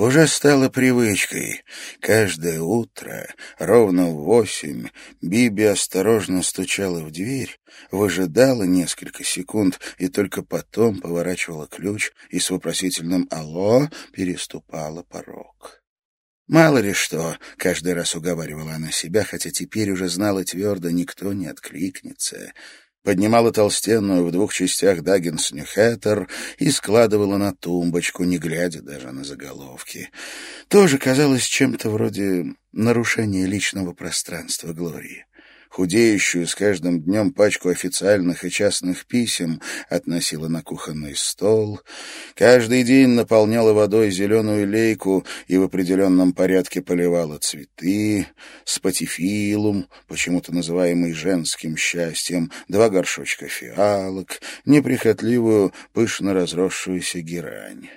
Уже стало привычкой. Каждое утро, ровно в восемь, Биби осторожно стучала в дверь, выжидала несколько секунд и только потом поворачивала ключ и с вопросительным «Алло» переступала порог. Мало ли что, каждый раз уговаривала она себя, хотя теперь уже знала твердо, никто не откликнется поднимала толстенную в двух частях Даггинс Ньюхэттер и складывала на тумбочку, не глядя даже на заголовки. Тоже казалось чем-то вроде нарушения личного пространства Глории худеющую с каждым днем пачку официальных и частных писем относила на кухонный стол, каждый день наполняла водой зеленую лейку и в определенном порядке поливала цветы, спатифилум, почему-то называемый женским счастьем, два горшочка фиалок, неприхотливую, пышно разросшуюся герань.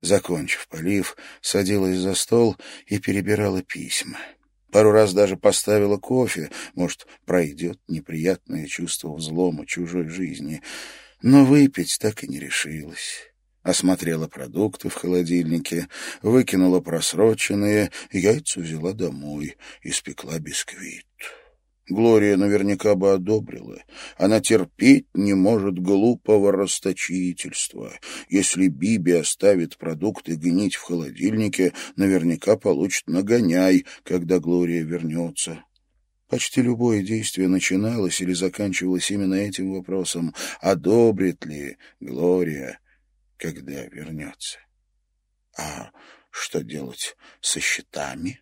Закончив полив, садилась за стол и перебирала письма. Пару раз даже поставила кофе, может, пройдет неприятное чувство взлома чужой жизни. Но выпить так и не решилась. Осмотрела продукты в холодильнике, выкинула просроченные, яйца взяла домой, испекла бисквит. Глория наверняка бы одобрила. Она терпеть не может глупого расточительства. Если Биби оставит продукты гнить в холодильнике, наверняка получит нагоняй, когда Глория вернется. Почти любое действие начиналось или заканчивалось именно этим вопросом. Одобрит ли Глория, когда вернется? А что делать со счетами?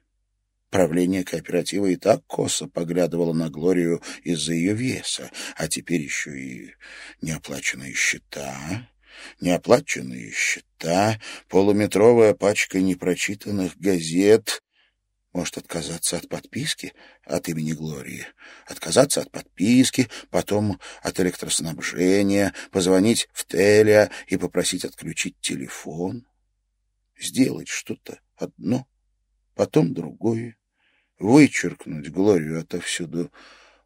Правление кооператива и так косо поглядывало на Глорию из-за ее веса, а теперь еще и неоплаченные счета, неоплаченные счета, полуметровая пачка непрочитанных газет. Может, отказаться от подписки от имени Глории, отказаться от подписки, потом от электроснабжения, позвонить в Телия и попросить отключить телефон, сделать что-то одно, потом другое вычеркнуть Глорию отовсюду,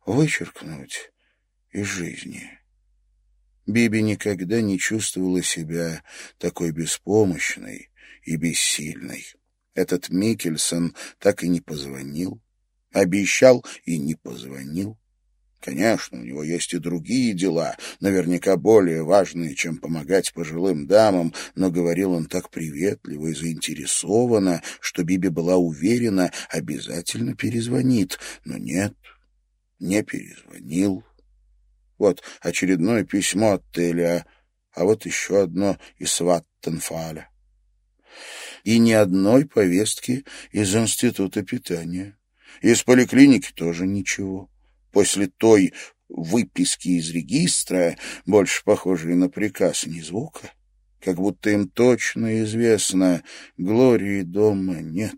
вычеркнуть из жизни. Биби никогда не чувствовала себя такой беспомощной и бессильной. Этот Микельсон так и не позвонил, обещал и не позвонил. Конечно, у него есть и другие дела, наверняка более важные, чем помогать пожилым дамам, но говорил он так приветливо и заинтересованно, что Биби была уверена, обязательно перезвонит. Но нет, не перезвонил. Вот очередное письмо от Теля, а вот еще одно из Ваттенфаля. И ни одной повестки из института питания. Из поликлиники тоже ничего после той выписки из регистра, больше похожей на приказ, ни звука. Как будто им точно известно, Глории дома нет.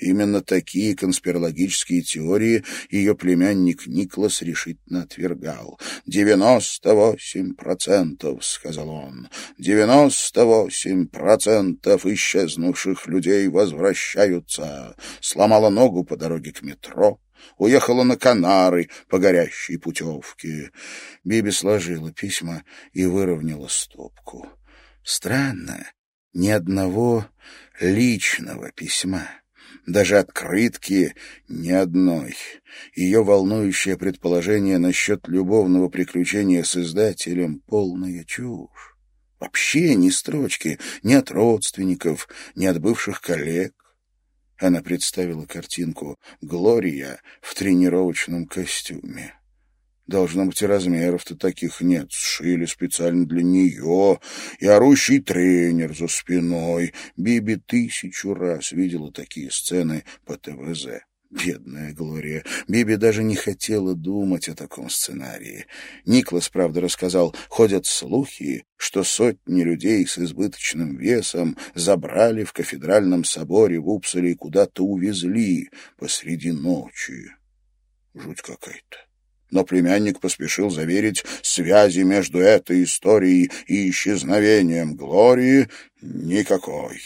Именно такие конспирологические теории ее племянник Никлас решительно отвергал. «Девяносто восемь процентов», — сказал он, — «девяносто восемь процентов исчезнувших людей возвращаются». Сломала ногу по дороге к метро, Уехала на Канары по горящей путевке. Биби сложила письма и выровняла стопку. Странно, ни одного личного письма. Даже открытки ни одной. Ее волнующее предположение насчет любовного приключения с издателем — полная чушь. Вообще ни строчки ни от родственников, ни от бывших коллег. Она представила картинку «Глория в тренировочном костюме». Должно быть, и размеров-то таких нет. Сшили специально для нее. И орущий тренер за спиной. Биби тысячу раз видела такие сцены по ТВЗ. Бедная Глория. Биби даже не хотела думать о таком сценарии. Никлас, правда, рассказал, ходят слухи, что сотни людей с избыточным весом забрали в кафедральном соборе в Упсале и куда-то увезли посреди ночи. Жуть какая-то. Но племянник поспешил заверить, связи между этой историей и исчезновением Глории никакой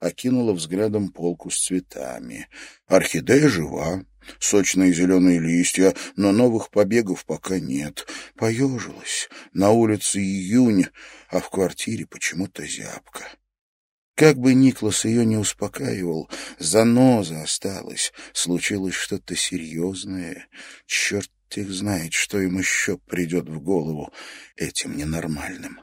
окинула взглядом полку с цветами. Орхидея жива, сочные зеленые листья, но новых побегов пока нет. Поежилась. На улице июнь, а в квартире почему-то зябко. Как бы Никлас ее не успокаивал, заноза осталась, случилось что-то серьезное. Черт их знает, что им еще придет в голову этим ненормальным.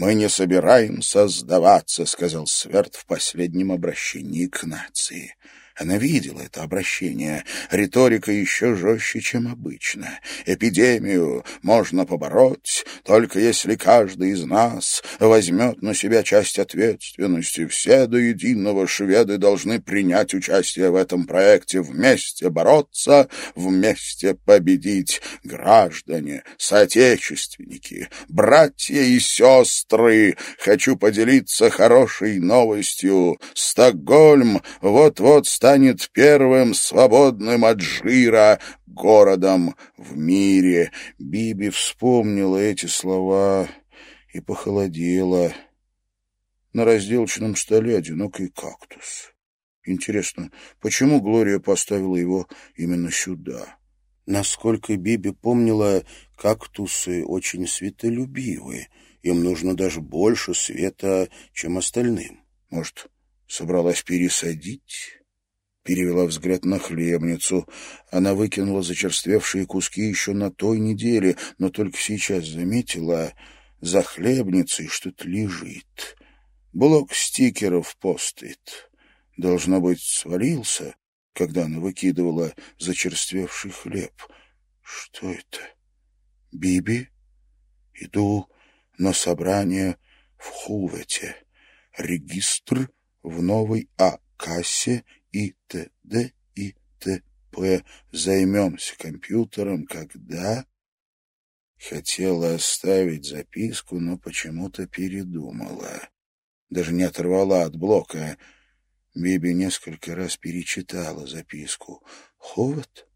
«Мы не собираемся сдаваться», — сказал Сверд в последнем обращении к нации. Она видела это обращение. Риторика еще жестче, чем обычно. Эпидемию можно побороть, только если каждый из нас возьмет на себя часть ответственности. Все до единого шведы должны принять участие в этом проекте, вместе бороться, вместе победить. Граждане, соотечественники, братья и сестры, хочу поделиться хорошей новостью. Стокгольм вот-вот станет первым свободным от жира городом в мире. Биби вспомнила эти слова и похолодела. На разделочном столе одинокий кактус. Интересно, почему Глория поставила его именно сюда? Насколько Биби помнила, кактусы очень светолюбивы. Им нужно даже больше света, чем остальным. Может, собралась пересадить? Перевела взгляд на хлебницу. Она выкинула зачерствевшие куски еще на той неделе, но только сейчас заметила, за хлебницей что-то лежит. Блок стикеров постит. Должно быть, свалился, когда она выкидывала зачерствевший хлеб. Что это? Биби? Иду на собрание в Хувете. Регистр в новой А-кассе и т.д. и т.п. Займемся компьютером, когда... Хотела оставить записку, но почему-то передумала. Даже не оторвала от блока. Биби несколько раз перечитала записку. «Ховат?»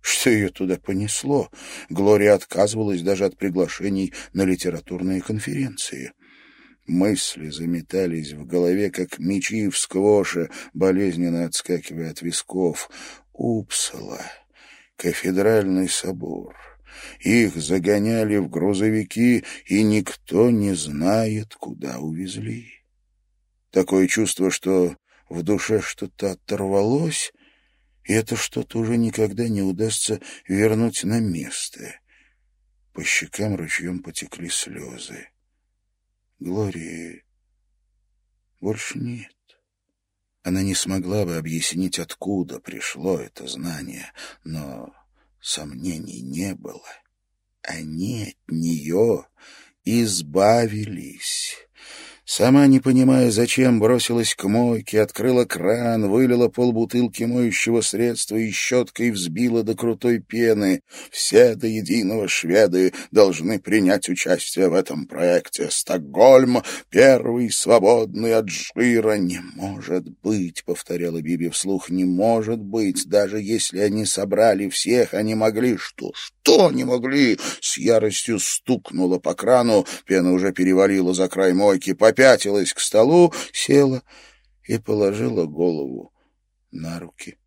Что ее туда понесло? Глория отказывалась даже от приглашений на литературные конференции. Мысли заметались в голове, как мечи в сквоше, болезненно отскакивая от висков. Упсала, кафедральный собор. Их загоняли в грузовики, и никто не знает, куда увезли. Такое чувство, что в душе что-то оторвалось, и это что-то уже никогда не удастся вернуть на место. По щекам ручьем потекли слезы. Глории больше нет. Она не смогла бы объяснить, откуда пришло это знание, но сомнений не было. Они от нее избавились. Сама, не понимая, зачем, бросилась к мойке, открыла кран, вылила полбутылки моющего средства и щеткой взбила до крутой пены. Все до единого шведы должны принять участие в этом проекте. Стокгольм — первый свободный от жира. «Не может быть», — повторяла Биби вслух, — «не может быть. Даже если они собрали всех, они могли...» «Что? Что не могли?» С яростью стукнула по крану. Пена уже перевалила за край мойки. Попер попятилась к столу, села и положила голову на руки.